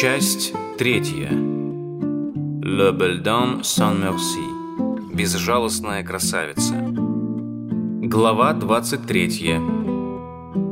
Часть третья. Le Beldam sans merci. Безжалостная красавица. Глава 23.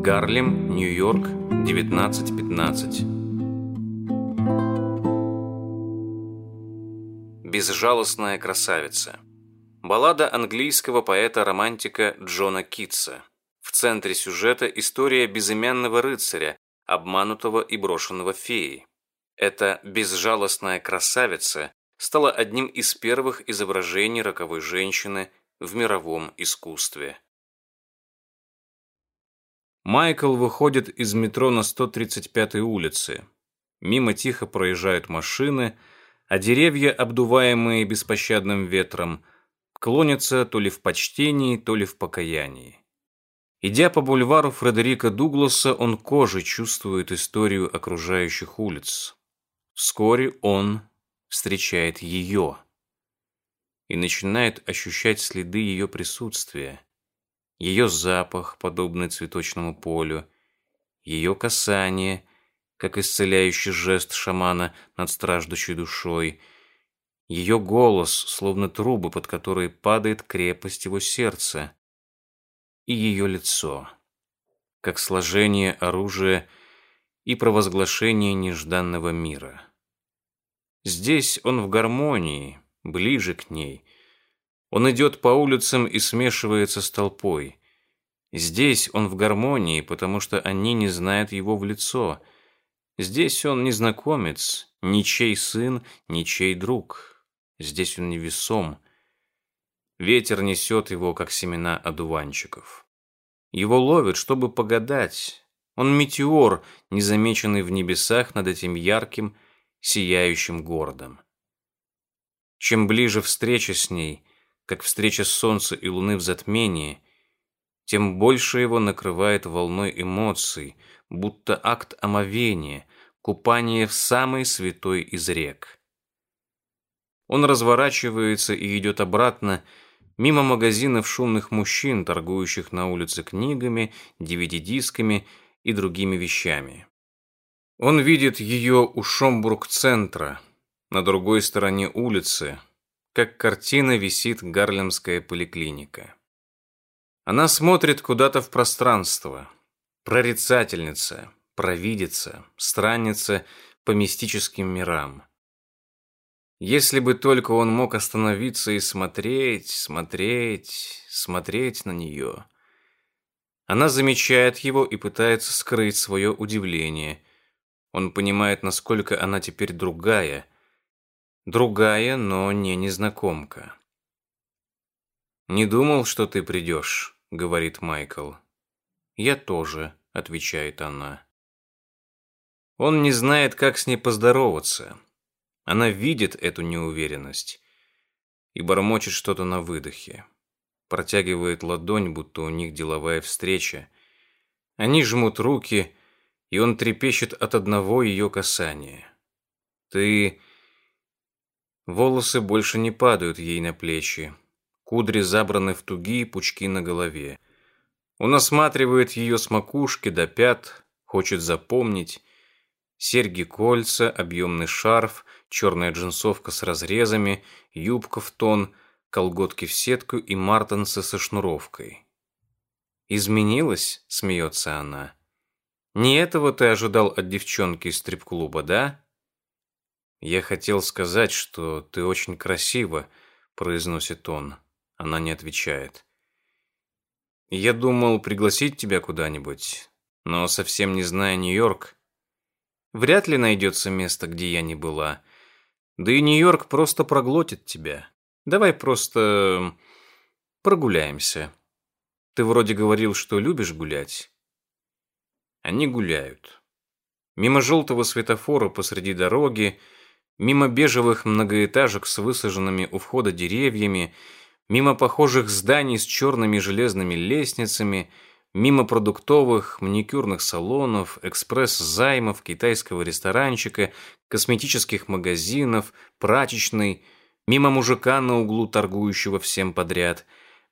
Гарлем, Нью-Йорк, 1915. Безжалостная красавица. Баллада английского поэта-романтика Джона Китса. В центре сюжета история безымянного рыцаря, обманутого и брошенного феей. Эта безжалостная красавица стала одним из первых изображений роковой женщины в мировом искусстве. Майкл выходит из метро на 135-й улице. Мимо тихо проезжают машины, а деревья, обдуваемые беспощадным ветром, клонятся то ли в почтении, то ли в покаянии. Идя по бульвару Фредерика Дугласа, он кожей чувствует историю окружающих улиц. Вскоре он встречает ее и начинает ощущать следы ее присутствия. Ее запах, подобный цветочному полю, ее касание, как исцеляющий жест шамана над страждущей душой, ее голос, словно трубы, под которые падает крепость его сердца, и ее лицо, как сложение оружия и провозглашение нежданного мира. Здесь он в гармонии, ближе к ней. Он идет по улицам и смешивается с толпой. Здесь он в гармонии, потому что они не знают его в лицо. Здесь он незнакомец, ничей сын, ничей друг. Здесь он невесом. Ветер несет его, как семена одуванчиков. Его ловят, чтобы погадать. Он метеор, незамеченный в небесах над этим ярким, сияющим городом. Чем ближе встреча с ней, как встреча солнца и луны в затмении, тем больше его накрывает волной эмоций, будто акт омовения, купание в самой святой из рек. Он разворачивается и идет обратно, мимо магазинов шумных мужчин, торгующих на улице книгами, DVD-дисками и другими вещами. Он видит ее у Шомбург-центра, на другой стороне улицы, как картина висит Гарлемская поликлиника. Она смотрит куда-то в пространство. Прорицательница, провидица, странница по мистическим мирам. Если бы только он мог остановиться и смотреть, смотреть, смотреть на нее. Она замечает его и пытается скрыть свое удивление – он понимает, насколько она теперь другая. Другая, но не незнакомка. «Не думал, что ты придешь», — говорит Майкл. «Я тоже», — отвечает она. Он не знает, как с ней поздороваться. Она видит эту неуверенность и бормочет что-то на выдохе. Протягивает ладонь, будто у них деловая встреча. Они жмут руки, и он трепещет от одного ее касания. Ты... Волосы больше не падают ей на плечи. Кудри забраны в тугие пучки на голове. Он осматривает ее с макушки до пят, хочет запомнить. Серьги-кольца, объемный шарф, черная джинсовка с разрезами, юбка в тон, колготки в сетку и мартенсы со шнуровкой. «Изменилась?» — смеется она. Не этого ты ожидал от девчонки из стрип-клуба, да? Я хотел сказать, что ты очень красива, произносит он. Она не отвечает. Я думал пригласить тебя куда-нибудь, но совсем не зная Нью-Йорк, вряд ли найдется место, где я не была. Да и Нью-Йорк просто проглотит тебя. Давай просто прогуляемся. Ты вроде говорил, что любишь гулять. Они гуляют. Мимо желтого светофора посреди дороги, мимо бежевых многоэтажек с высаженными у входа деревьями, мимо похожих зданий с черными железными лестницами, мимо продуктовых, маникюрных салонов, экспресс-займов, китайского ресторанчика, косметических магазинов, прачечной, мимо мужика на углу, торгующего всем подряд,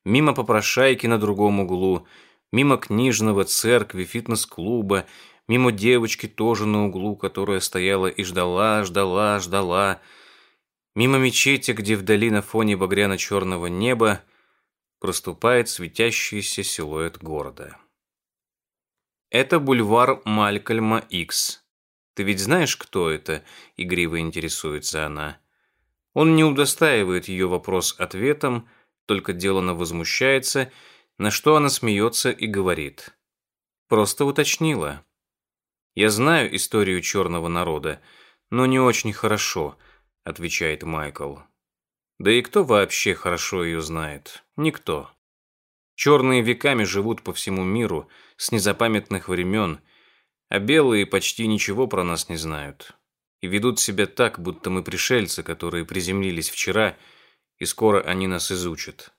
мимо попрошайки на другом углу – мимо книжного, церкви, фитнес-клуба, мимо девочки тоже на углу, которая стояла и ждала, ждала, ждала, мимо мечети, где вдали на фоне багряно-черного неба проступает светящийся силуэт города. Это бульвар Малькольма Икс. Ты ведь знаешь, кто это? Игриво интересуется она. Он не удостаивает ее вопрос ответом, только делано возмущается, на что она смеется и говорит. Просто уточнила. «Я знаю историю черного народа, но не очень хорошо», отвечает Майкл. Да и кто вообще хорошо ее знает? Никто. Черные веками живут по всему миру, с незапамятных времен, а белые почти ничего про нас не знают. И ведут себя так, будто мы пришельцы, которые приземлились вчера, и скоро они нас изучат.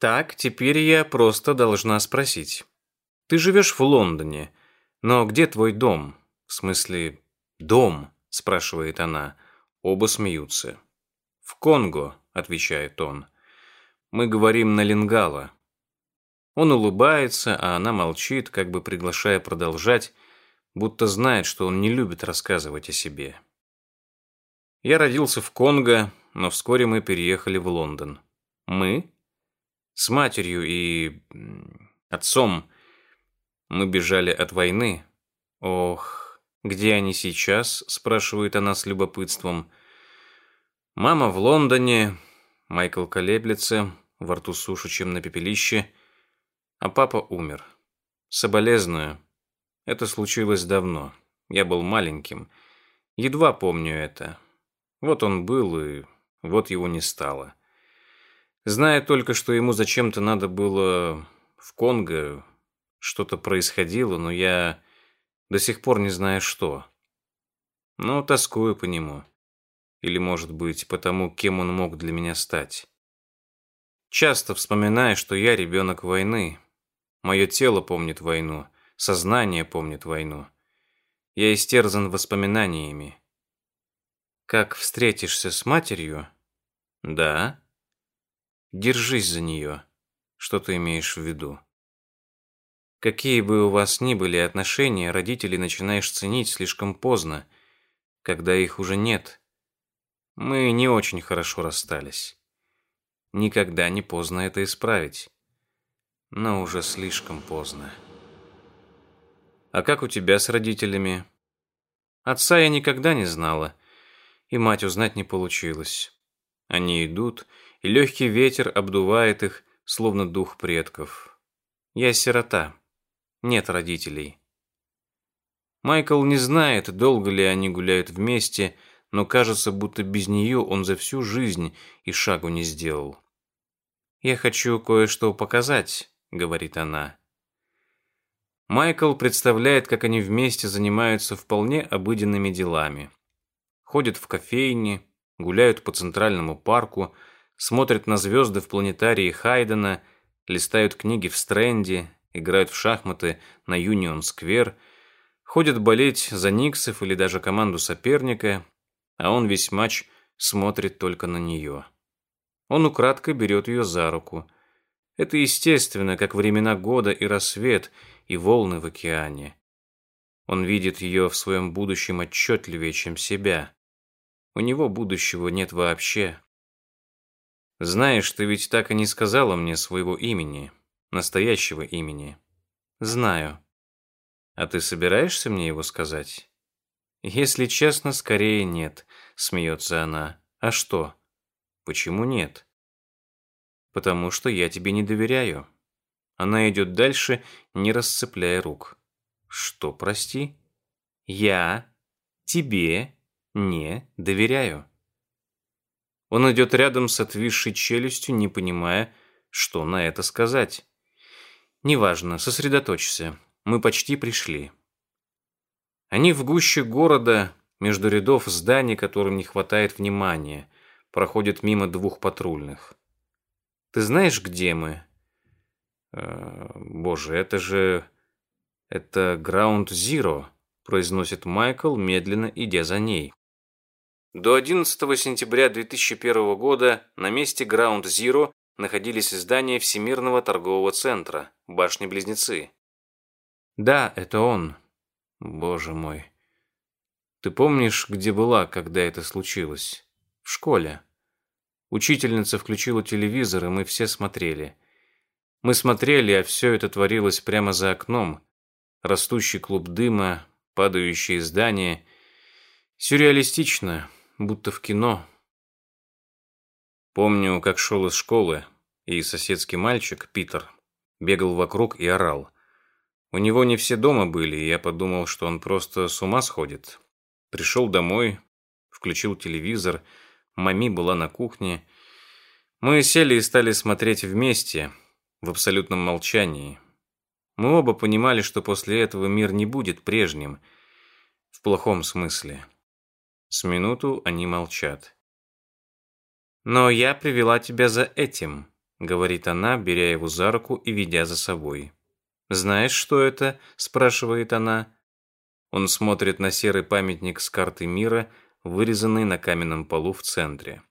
Так, теперь я просто должна спросить. Ты живешь в Лондоне, но где твой дом? В смысле, дом, спрашивает она. Оба смеются. «В Конго», — отвечает он. «Мы говорим на лингала». Он улыбается, а она молчит, как бы приглашая продолжать, будто знает, что он не любит рассказывать о себе. Я родился в Конго, но вскоре мы переехали в Лондон. Мы? С матерью и... отцом. Мы бежали от войны. Ох, где они сейчас? Спрашивает она с любопытством. Мама в Лондоне, Майкл колеблется, во рту суше, чем на пепелище, а папа умер. Соболезную. Это случилось давно. Я был маленьким. Едва помню это. Вот он был, и вот его не стало. Знаю только, что ему зачем-то надо было в Конго, что-то происходило, но я до сих пор не знаю что. Но тоскую по нему. Или, может быть, потому, кем он мог для меня стать. Часто вспоминаю, что я ребенок войны. Мое тело помнит войну, сознание помнит войну. Я истерзан воспоминаниями. Как встретишься с матерью? Да. Держись за нее. Что ты имеешь в виду? Какие бы у вас ни были отношения, родителей начинаешь ценить слишком поздно, когда их уже нет. Мы не очень хорошо расстались. Никогда не поздно это исправить. Но уже слишком поздно. А как у тебя с родителями? Отца я никогда не знала, и мать узнать не получилось. Они идут, и легкий ветер обдувает их, словно дух предков. Я сирота. Нет родителей. Майкл не знает, долго ли они гуляют вместе, но кажется, будто без нее он за всю жизнь и шагу не сделал. «Я хочу кое-что показать», — говорит она. Майкл представляет, как они вместе занимаются вполне обыденными делами. Ходят в кофейни, гуляют по Центральному парку, смотрят на звезды в планетарии Хайдена, листают книги в Стрэнде, играют в шахматы на Юнион-сквер, ходят болеть за Никсов или даже команду соперника а он весь матч смотрит только на нее. Он украдкой берет ее за руку. Это естественно, как времена года и рассвет, и волны в океане. Он видит ее в своем будущем отчетливее, чем себя. У него будущего нет вообще. Знаешь, ты ведь так и не сказала мне своего имени, настоящего имени. Знаю. А ты собираешься мне его сказать? Если честно, скорее нет, смеется она. А что? Почему нет? Потому что я тебе не доверяю. Она идет дальше, не расцепляя рук. Что, прости? Я тебе не доверяю. Он идет рядом с отвисшей челюстью, не понимая, что на это сказать. Неважно, сосредоточься. Мы почти пришли. Они в гуще города, между рядов зданий, которым не хватает внимания, проходят мимо двух патрульных. «Ты знаешь, где мы?» э, «Боже, это же... это Граунд Зиро», произносит Майкл, медленно идя за ней. До 11 сентября 2001 года на месте Граунд Зиро находились здания Всемирного торгового центра, башни-близнецы. «Да, это он. Боже мой. Ты помнишь, где была, когда это случилось? В школе. Учительница включила телевизор, и мы все смотрели. Мы смотрели, а все это творилось прямо за окном. Растущий клуб дыма, падающие здания. Сюрреалистично, будто в кино. Помню, как шел из школы, и соседский мальчик, Питер, бегал вокруг и орал. У него не все дома были, и я подумал, что он просто с ума сходит. Пришел домой, включил телевизор, мами была на кухне. Мы сели и стали смотреть вместе, в абсолютном молчании. Мы оба понимали, что после этого мир не будет прежним, в плохом смысле. С минуту они молчат. «Но я привела тебя за этим», — говорит она, беря его за руку и ведя за собой. «Знаешь, что это?» — спрашивает она. Он смотрит на серый памятник с карты мира, вырезанный на каменном полу в центре.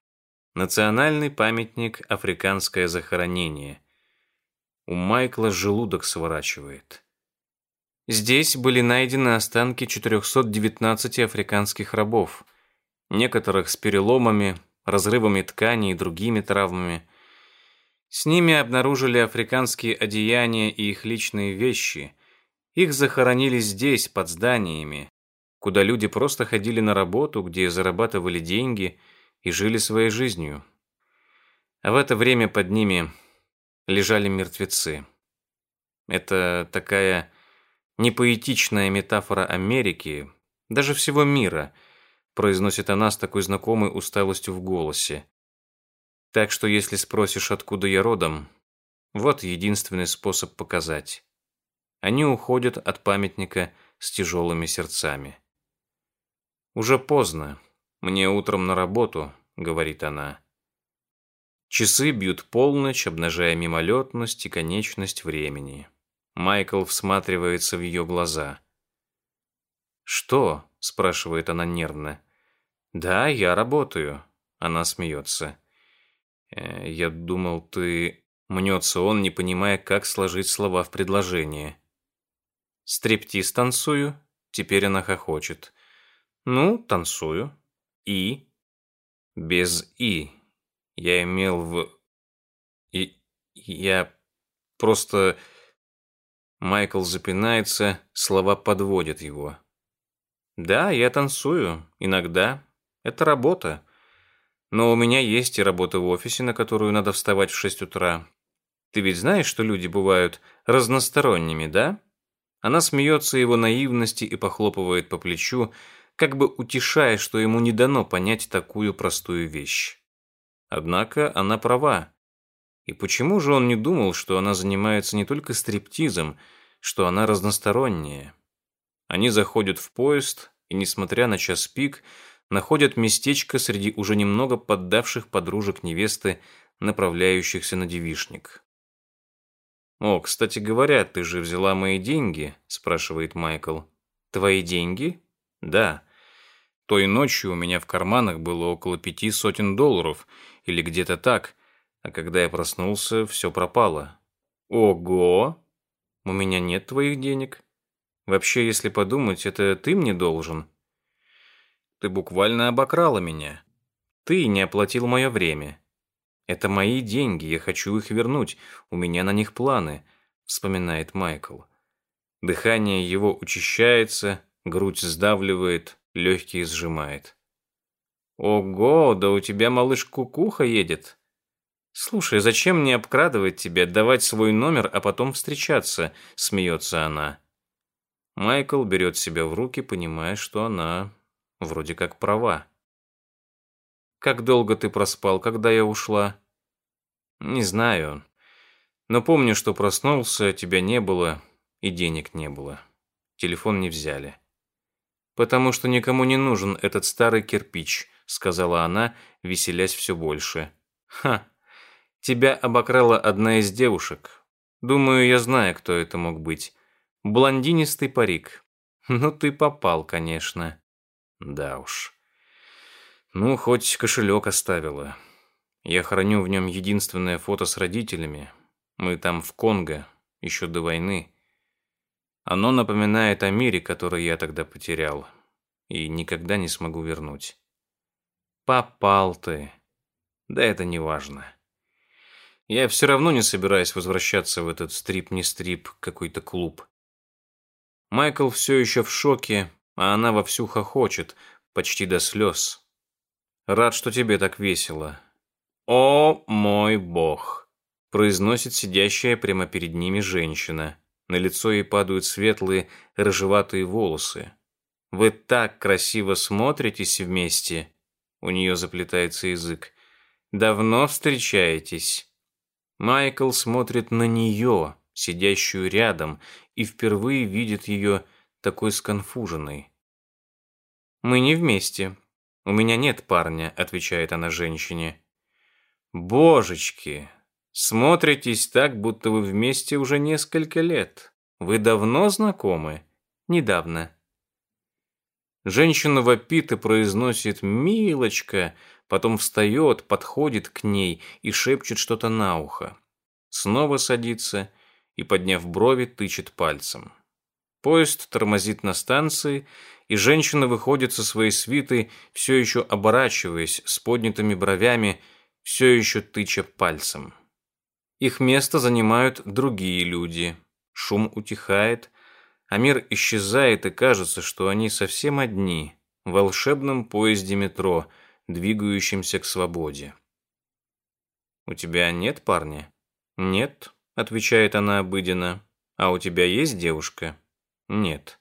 Национальный памятник «Африканское захоронение». У Майкла желудок сворачивает. Здесь были найдены останки 419 африканских рабов, некоторых с переломами, разрывами ткани и другими травмами. С ними обнаружили африканские одеяния и их личные вещи. Их захоронили здесь, под зданиями, куда люди просто ходили на работу, где зарабатывали деньги и жили своей жизнью. А в это время под ними лежали мертвецы. Это такая непоэтичная метафора Америки, даже всего мира – произносит она с такой знакомой усталостью в голосе. Так что если спросишь, откуда я родом, вот единственный способ показать. Они уходят от памятника с тяжелыми сердцами. «Уже поздно. Мне утром на работу», — говорит она. Часы бьют полночь, обнажая мимолетность и конечность времени. Майкл всматривается в ее глаза. «Что?» — спрашивает она нервно. «Да, я работаю», — она смеется. «Э, «Я думал, ты...» — мнется он, не понимая, как сложить слова в предложение. «Стриптиз танцую?» Теперь она хохочет. «Ну, танцую. И?» «Без «и». Я имел в... И... Я... Просто...» Майкл запинается, слова подводят его. «Да, я танцую. Иногда. Это работа. Но у меня есть и работа в офисе, на которую надо вставать в шесть утра. Ты ведь знаешь, что люди бывают разносторонними, да? Она смеется его наивности и похлопывает по плечу, как бы утешая, что ему не дано понять такую простую вещь. Однако она права. И почему же он не думал, что она занимается не только стриптизом, что она разносторонняя? Они заходят в поезд и, несмотря на час пик, находят местечко среди уже немного поддавших подружек невесты, направляющихся на девишник. «О, кстати говоря, ты же взяла мои деньги?» – спрашивает Майкл. «Твои деньги?» «Да. Той ночью у меня в карманах было около пяти сотен долларов, или где-то так, а когда я проснулся, все пропало». «Ого! У меня нет твоих денег. Вообще, если подумать, это ты мне должен». Ты буквально обокрала меня. Ты не оплатил мое время. Это мои деньги, я хочу их вернуть. У меня на них планы», — вспоминает Майкл. Дыхание его учащается, грудь сдавливает, легкие сжимает. «Ого, да у тебя малыш кукуха едет!» «Слушай, зачем мне обкрадывать тебя, давать свой номер, а потом встречаться?» — смеется она. Майкл берет себя в руки, понимая, что она вроде как права. «Как долго ты проспал, когда я ушла?» «Не знаю. Но помню, что проснулся, тебя не было и денег не было. Телефон не взяли». «Потому что никому не нужен этот старый кирпич», сказала она, веселясь все больше. «Ха! Тебя обокрала одна из девушек. Думаю, я знаю, кто это мог быть. Блондинистый парик. Ну ты попал, конечно». Да уж. Ну, хоть кошелек оставила. Я храню в нем единственное фото с родителями. Мы там в Конго, еще до войны. Оно напоминает о мире, который я тогда потерял и никогда не смогу вернуть. Попал ты. Да это не важно. Я все равно не собираюсь возвращаться в этот стрип-не стрип, какой-то клуб. Майкл все еще в шоке, а она вовсю хохочет, почти до слез. Рад, что тебе так весело. О, мой бог! Произносит сидящая прямо перед ними женщина. На лицо ей падают светлые, рыжеватые волосы. Вы так красиво смотритесь вместе. У нее заплетается язык. Давно встречаетесь? Майкл смотрит на нее, сидящую рядом, и впервые видит ее такой сконфуженной. «Мы не вместе. У меня нет парня», — отвечает она женщине. «Божечки, смотритесь так, будто вы вместе уже несколько лет. Вы давно знакомы?» «Недавно». Женщина вопит и произносит «Милочка», потом встает, подходит к ней и шепчет что-то на ухо. Снова садится и, подняв брови, тычет пальцем. Поезд тормозит на станции, и женщина выходит со своей свитой, все еще оборачиваясь, с поднятыми бровями, все еще тыча пальцем. Их место занимают другие люди. Шум утихает, а мир исчезает, и кажется, что они совсем одни в волшебном поезде метро, двигающемся к свободе. «У тебя нет парня?» «Нет», — отвечает она обыденно. «А у тебя есть девушка?» «Нет».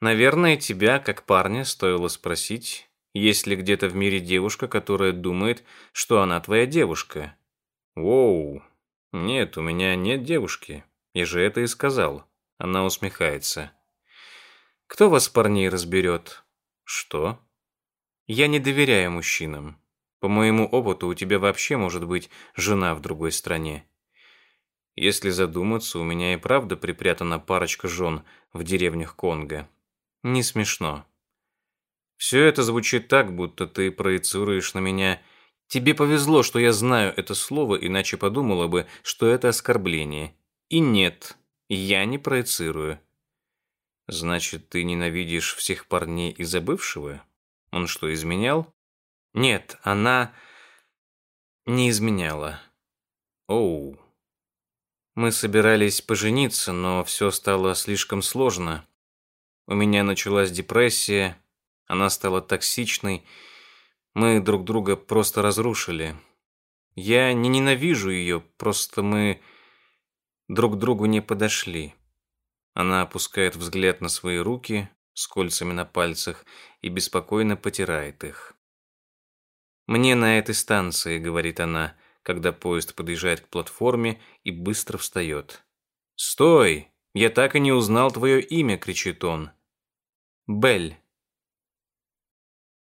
«Наверное, тебя, как парня, стоило спросить, есть ли где-то в мире девушка, которая думает, что она твоя девушка?» «Воу, нет, у меня нет девушки. Я же это и сказал». Она усмехается. «Кто вас, парней, разберет?» «Что?» «Я не доверяю мужчинам. По моему опыту, у тебя вообще может быть жена в другой стране. Если задуматься, у меня и правда припрятана парочка жен в деревнях Конго. Не смешно. Все это звучит так, будто ты проецируешь на меня... Тебе повезло, что я знаю это слово, иначе подумала бы, что это оскорбление. И нет, я не проецирую. Значит, ты ненавидишь всех парней из-за бывшего? Он что, изменял? Нет, она не изменяла. Оу. Мы собирались пожениться, но все стало слишком сложно. У меня началась депрессия, она стала токсичной. Мы друг друга просто разрушили. Я не ненавижу ее, просто мы друг другу не подошли. Она опускает взгляд на свои руки с кольцами на пальцах и беспокойно потирает их. «Мне на этой станции», — говорит она, когда поезд подъезжает к платформе и быстро встает. «Стой! Я так и не узнал твое имя!» — кричит он. «Белль».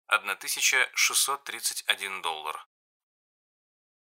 1631 доллар.